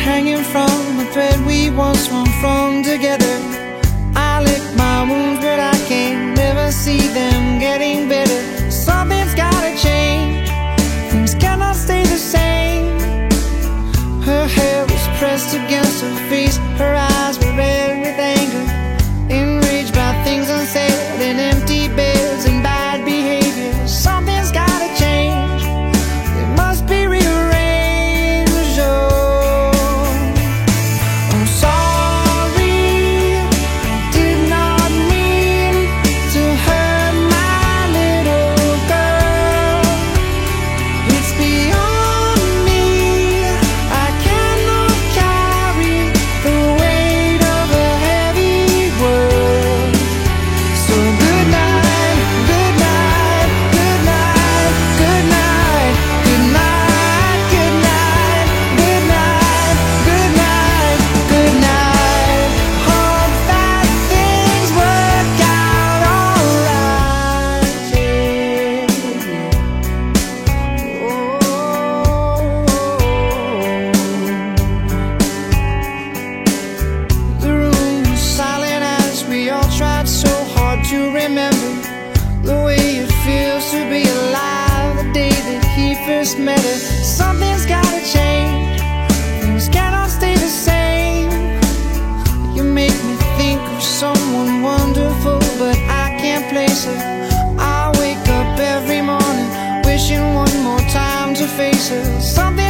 hanging from the thread we once swung from together. tried so hard to remember the way it feels to be alive the day that he first met her. Something's gotta change, things cannot stay the same. You make me think of someone wonderful, but I can't place her. I wake up every morning wishing one more time to face her. Something